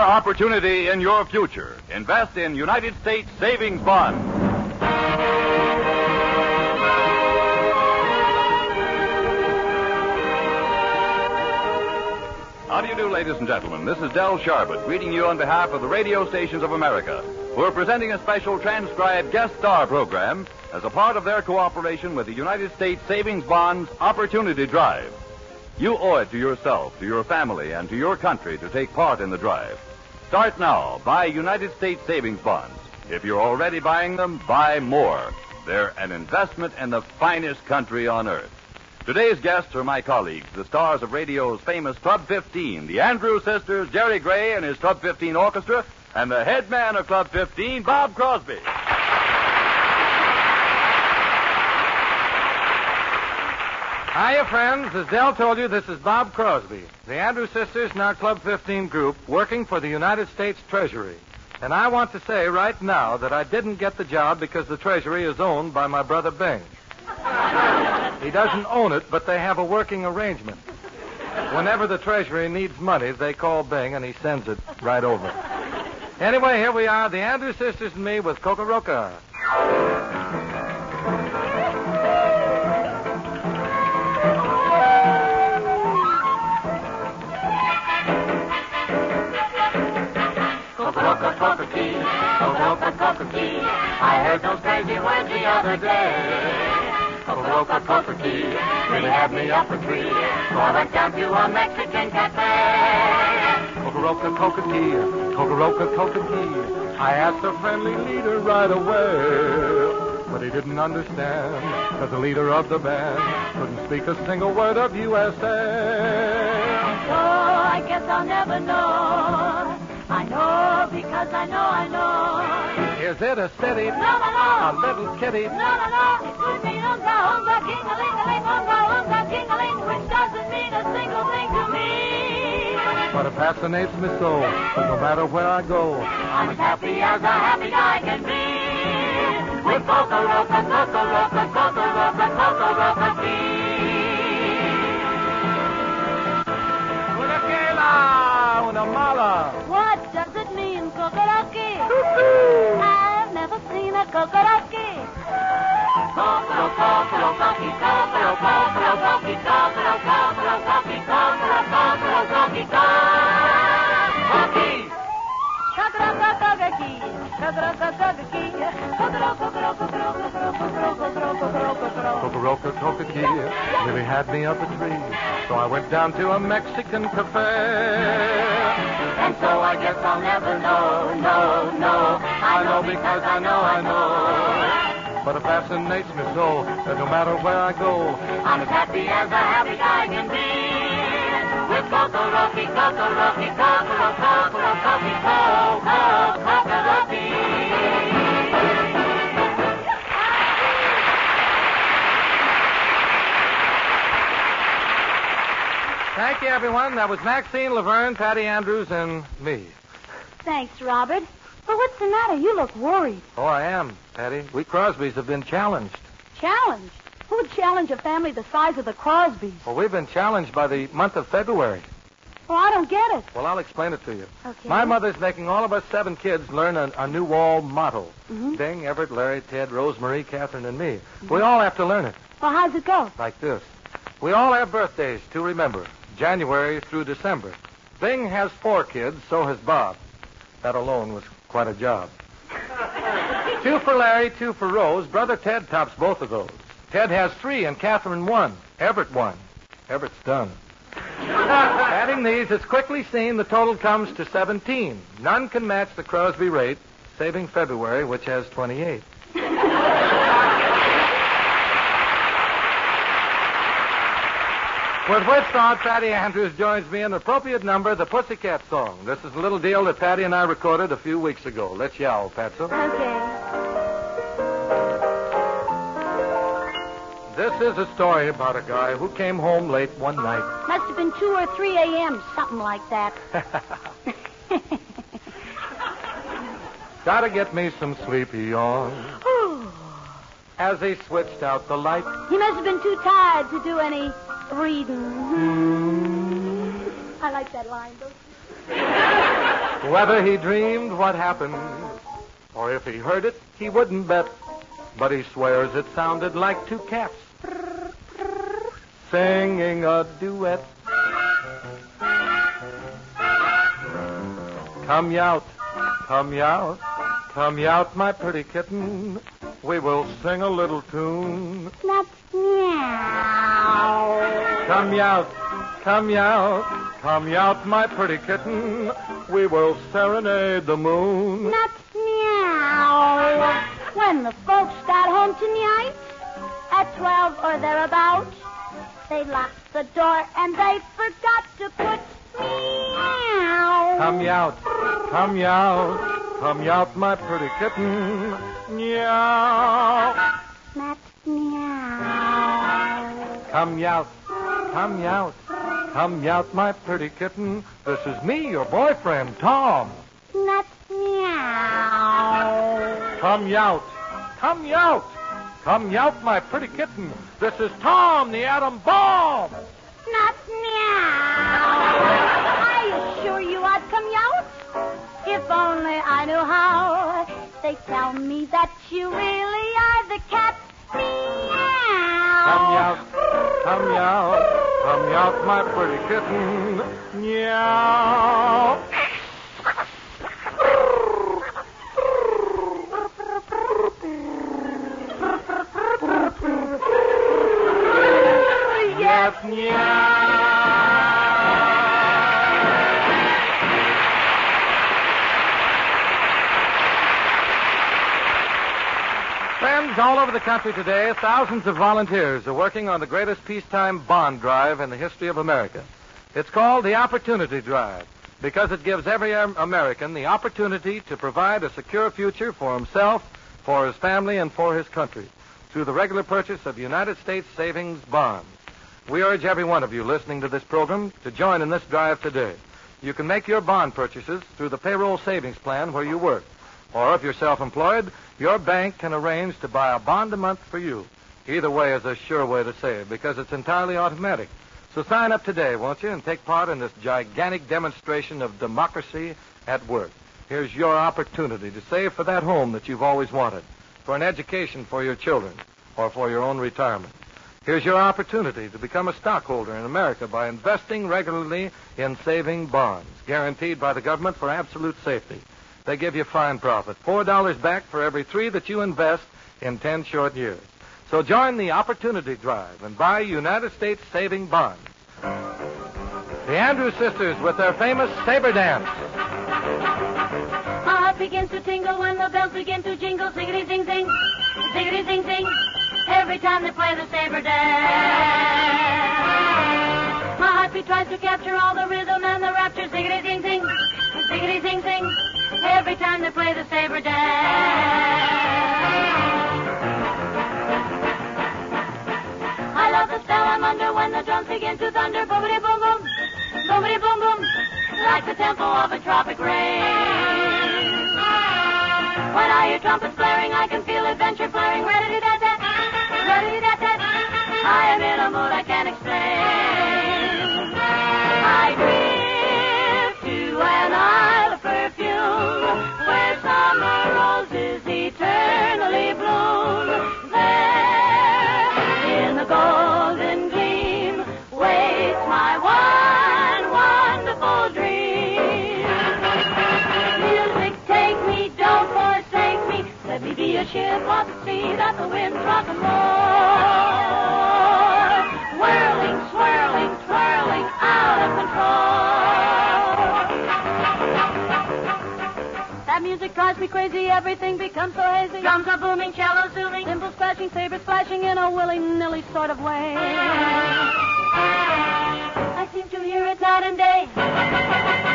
opportunity in your future. Invest in United States savings bonds. How do you do, ladies and gentlemen? This is Del Sharbutt greeting you on behalf of the radio stations of America. We're presenting a special transcribed guest star program as a part of their cooperation with the United States Savings Bonds Opportunity Drive. You owe it to yourself, to your family, and to your country to take part in the drive. Start now. Buy United States Savings Bonds. If you're already buying them, buy more. They're an investment in the finest country on earth. Today's guests are my colleagues, the stars of radio's famous Club 15, the Andrews sisters, Jerry Gray and his Club 15 orchestra, and the head man of Club 15, Bob Crosby. Hiya, friends. As Del told you, this is Bob Crosby, the Andrews sisters in our Club 15 group, working for the United States Treasury. And I want to say right now that I didn't get the job because the Treasury is owned by my brother Bing. he doesn't own it, but they have a working arrangement. Whenever the Treasury needs money, they call Bing and he sends it right over. Anyway, here we are, the Andrews sisters and me with Coca Roca. Coca Tea, oh, Coca Tea. I heard those crazy words the other day. Oh, Coca Coca Tea really had me up. So I went down to a Mexican cafe. Coca Tea, Coca Tea. I asked the friendly leader right away. But he didn't understand, because the leader of the band couldn't speak a single word of USA. Oh, I guess I'll never know. I know I know. Is it a city? No, no, no. A little kitty? No, no, no. It could mean unga, unga, king-a-ling-a-ling, unga, unga, king-a-ling, which doesn't mean a single thing to me. But it fascinates me so, no matter where I go, I'm as happy as a happy guy can be. With Coca Roca, Coca Roca, Coca Roca, Coca Roca Una quela, una mala. What mean, Kokoroki? I've never seen a had me up a tree. So I went down to a Mexican cafe. So I guess I'll never know, no, no. I know because I know I know. But it fascinates me so that no matter where I go, I'm as happy as a happy guy can be. With Coco Rocky, Coco Rocky, Coco Coco Rocky, Coco Coco Rocky. Thank you, everyone. That was Maxine Laverne, Patty Andrews, and me. Thanks, Robert. But what's the matter? You look worried. Oh, I am, Patty. We Crosbys have been challenged. Challenged? Who would challenge a family the size of the Crosbys? Well, we've been challenged by the month of February. Well, I don't get it. Well, I'll explain it to you. Okay. My mother's making all of us seven kids learn a, a new wall motto. Mhm. Bing, Everett, Larry, Ted, Rosemarie, Catherine, and me. We all have to learn it. Well, how's it go? like this. We all have birthdays to remember, January through December. Bing has four kids, so has Bob. That alone was quite a job. two for Larry, two for Rose. Brother Ted tops both of those. Ted has three and Catherine one. Everett one. Everett's done. Adding these, it's quickly seen the total comes to 17. None can match the Crosby rate, saving February, which has 28. With which thought, Patty Andrews joins me in the appropriate number, the Pussycat Song. This is a little deal that Patty and I recorded a few weeks ago. Let's yowl, Patso. Okay. This is a story about a guy who came home late one night. Must have been 2 or 3 a.m., something like that. Gotta get me some sleepy on. As he switched out the light, he must have been too tired to do any reading. I like that line, don't you? Whether he dreamed what happened, or if he heard it, he wouldn't bet. But he swears it sounded like two cats singing a duet. Come out, come out, come out, my pretty kitten. We will sing a little tune. Come out, come out, come out, my pretty kitten. We will serenade the moon. That's meow. When the folks got home tonight, at 12 or thereabouts, they locked the door and they forgot to put meow. Come out, come out, come out, my pretty kitten. Meow. That's meow. Come out, come out, come out, my pretty kitten. This is me, your boyfriend, Tom. Not meow. Come out, come out, come out, my pretty kitten. This is Tom, the atom bomb. Not meow. I assure you I'd come out if only I knew how. They tell me that you really are the cat. Meow. Come out, come out, come out, my pretty kitten. Meow. Yes, meow. All over the country today, thousands of volunteers are working on the greatest peacetime bond drive in the history of America. It's called the Opportunity Drive because it gives every American the opportunity to provide a secure future for himself, for his family, and for his country through the regular purchase of United States savings bonds. We urge every one of you listening to this program to join in this drive today. You can make your bond purchases through the payroll savings plan where you work. Or if you're self-employed, your bank can arrange to buy a bond a month for you. Either way is a sure way to save because it's entirely automatic. So sign up today, won't you, and take part in this gigantic demonstration of democracy at work. Here's your opportunity to save for that home that you've always wanted, for an education for your children, or for your own retirement. Here's your opportunity to become a stockholder in America by investing regularly in saving bonds, guaranteed by the government for absolute safety. They give you fine profit, $4 back for every three that you invest in 10 short years. So join the Opportunity Drive and buy United States saving bonds. The Andrews sisters with their famous saber dance. My heart begins to tingle when the bells begin to jingle. Ziggity zing zing, ziggity zing zing. Every time they play the saber dance. My heartbeat tries to capture all the Every time they play the saber dance. I love the spell I'm under when the drums begin to thunder. Boomity boom boom, boomity boom boom, like the tempo of a tropic rain. When I hear trumpets blaring, I can feel adventure flaring. Ready da a ship the sea that the winds rock and roll. Whirling, swirling, twirling, out of control. That music drives me crazy, everything becomes so hazy. Drums are booming, cellos zooming, cymbals crashing, sabers flashing in a willy-nilly sort of way. I seem to hear it night and day.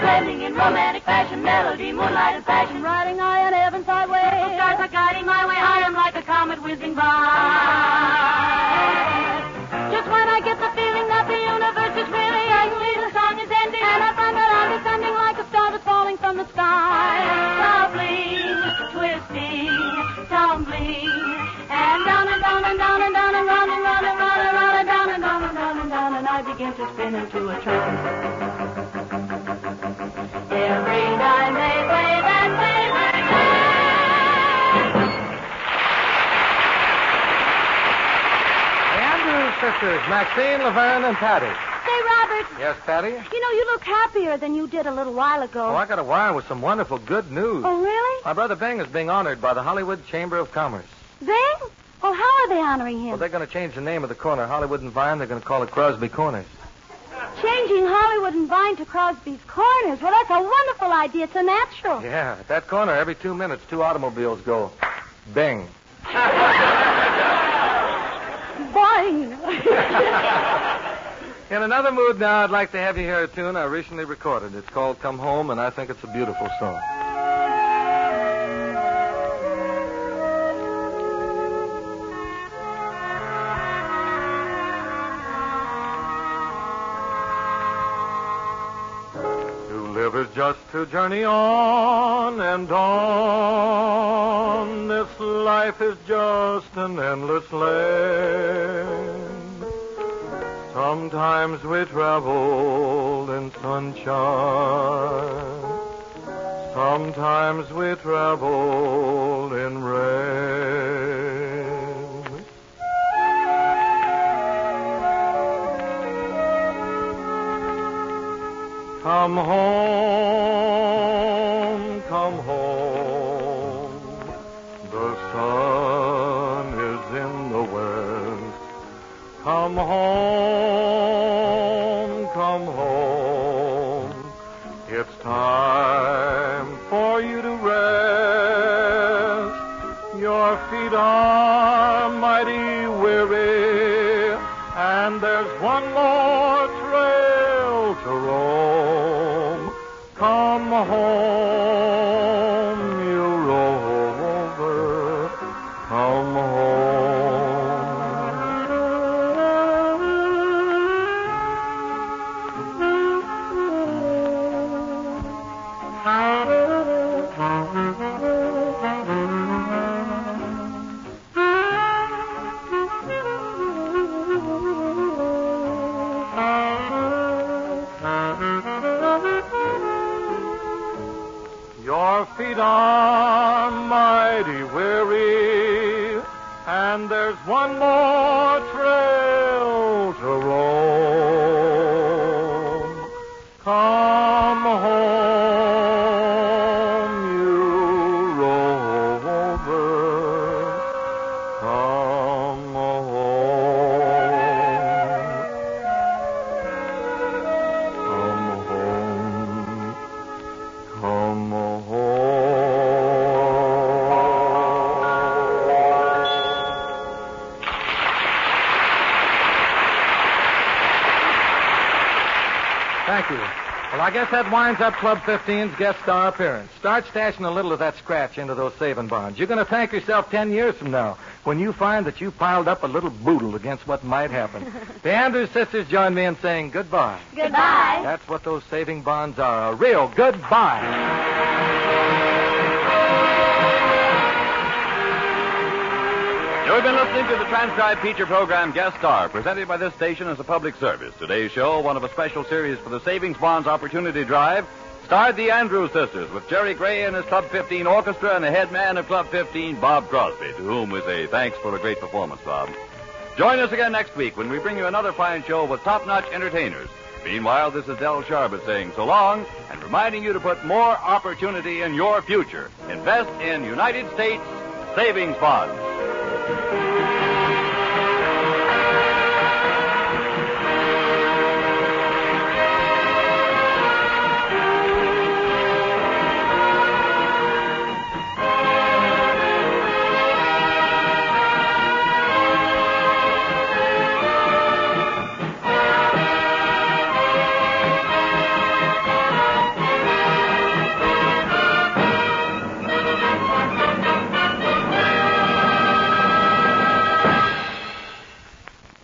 Blending in romantic fashion, melody, moonlight, and passion. Riding high on heaven's highway. Whizzing by. Sisters, Maxine, Laverne, and Patty. Say, Robert, Yes, Patty? you know, you look happier than you did a little while ago. Oh, I got a wire with some wonderful good news. Oh, really? My brother Bing is being honored by the Hollywood Chamber of Commerce. Bing? Oh, how are they honoring him? Well, they're going to change the name of the corner, Hollywood and Vine. They're going to call it Crosby Corners. Changing Hollywood and Vine to Crosby's Corners. Well, that's a wonderful idea. It's a natural. Yeah, at that corner, every two minutes, two automobiles go. Bing. Boing. In another mood now, I'd like to have you hear a tune I recently recorded. It's called Come Home, and I think it's a beautiful song. Live is just to journey on and on. This life is just an endless land. Sometimes we travel in sunshine. Sometimes we travel in rain. Come home, come home. The sun is in the west. Come home, come home. It's time for you to rest. Your feet are mighty weary, and there's one more trail to roam. Home, I guess that winds up Club 15's guest star appearance. Start stashing a little of that scratch into those saving bonds. You're going to thank yourself ten years from now when you find that you piled up a little boodle against what might happen. the Andrews sisters join me in saying goodbye. Goodbye. That's what those saving bonds are. A real goodbye. You've been listening to the transcribed feature program Guest Star, presented by this station as a public service. Today's show, one of a special series for the Savings Bonds Opportunity Drive, starred the Andrews sisters with Jerry Gray and his Club 15 orchestra and the head man of Club 15, Bob Crosby, to whom we say thanks for a great performance, Bob. Join us again next week when we bring you another fine show with top-notch entertainers. Meanwhile, this is Del Sharbutt saying so long and reminding you to put more opportunity in your future. Invest in United States savings bonds. Thank you.